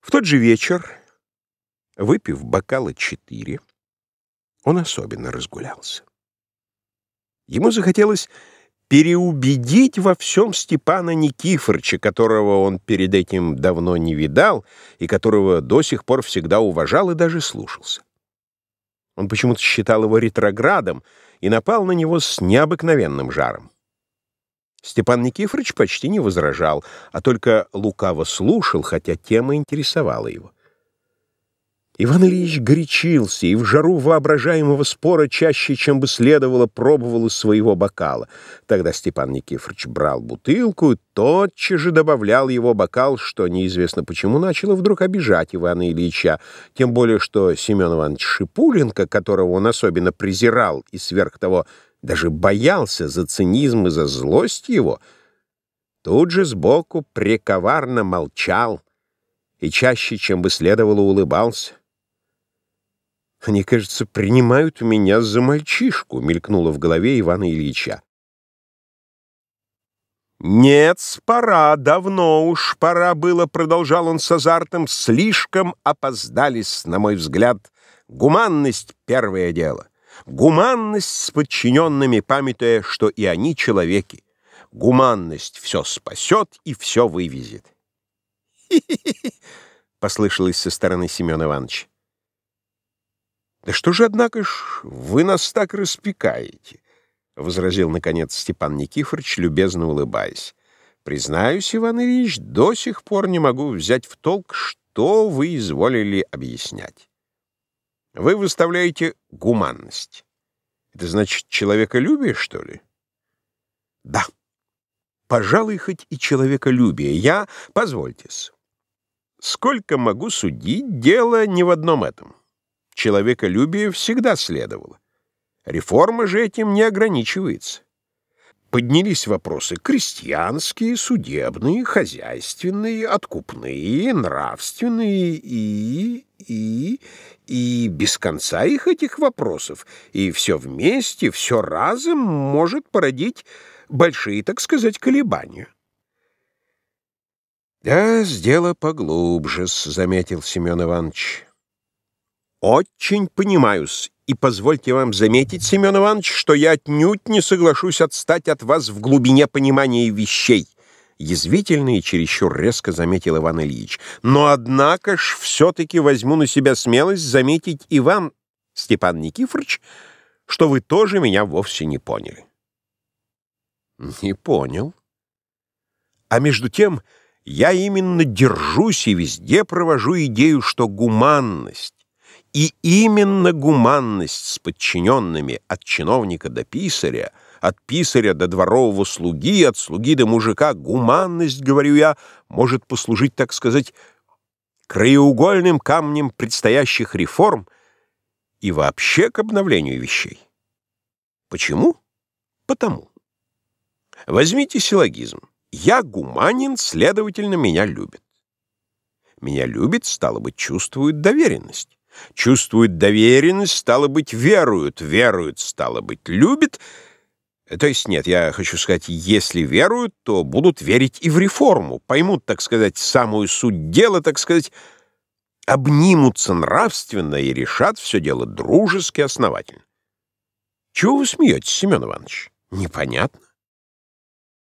В тот же вечер, выпив бокала четыре, он особенно разгулялся. Ему захотелось переубедить во всем Степана Никифорча, которого он перед этим давно не видал и которого до сих пор всегда уважал и даже слушался. Он почему-то считал его ретроградом и напал на него с необыкновенным жаром. Степан Никифорович почти не возражал, а только лукаво слушал, хотя тема интересовала его. Иван Ильич горячился и в жару воображаемого спора чаще, чем бы следовало, пробовал из своего бокала. Тогда Степан Никифорович брал бутылку и тотчас же добавлял его бокал, что неизвестно почему начало вдруг обижать Ивана Ильича, тем более что Семен Иванович Шипуленко, которого он особенно презирал и сверх того даже боялся за цинизм и за злость его, тут же сбоку прековарно молчал и чаще, чем бы следовало, улыбался. «Они, кажется, принимают меня за мальчишку», — мелькнуло в голове Ивана Ильича. «Нет, пора, давно уж пора было», — продолжал он с азартом, — «слишком опоздались, на мой взгляд. Гуманность — первое дело. Гуманность с подчиненными, памятуя, что и они человеки. Гуманность все спасет и все вывезет. Послышалось со стороны Семена Ивановича. «Да что же, однако ж, вы нас так распекаете?» — возразил, наконец, Степан Никифорович, любезно улыбаясь. «Признаюсь, Иван Ильич, до сих пор не могу взять в толк, что вы изволили объяснять». Вы выставляете гуманность. Это значит человеколюбие, что ли? Да. Пожалуй, хоть и человеколюбие. Я, позвольтесь, сколько могу судить, дело не в одном этом. Человеколюбие всегда следовало. Реформа же этим не ограничивается. Поднялись вопросы крестьянские, судебные, хозяйственные, откупные, нравственные и... и... и без конца их этих вопросов. И все вместе, все разом может породить большие, так сказать, колебания. «Да, сдело поглубже», — заметил Семен Иванович. «Очень понимаюсь и позвольте вам заметить, Семен Иванович, что я отнюдь не соглашусь отстать от вас в глубине понимания вещей. Язвительно и чересчур резко заметил Иван Ильич. Но, однако ж, все-таки возьму на себя смелость заметить и вам, Степан Никифорович, что вы тоже меня вовсе не поняли. Не понял. А между тем, я именно держусь и везде провожу идею, что гуманность, и именно гуманность с подчиненными от чиновника до писаря, от писаря до дворового слуги, от слуги до мужика, гуманность, говорю я, может послужить, так сказать, краеугольным камнем предстоящих реформ и вообще к обновлению вещей. Почему? Потому. Возьмите силлогизм. Я гуманин, следовательно, меня любят. Меня любят, стало быть, чувствуют доверенность. Чувствуют доверенность, стало быть, веруют. Веруют, стало быть, любят. То есть нет, я хочу сказать, если веруют, то будут верить и в реформу, поймут, так сказать, самую суть дела, так сказать, обнимутся нравственно и решат все дело дружески, основательно. Чего вы смеетесь, Семен Иванович? Непонятно.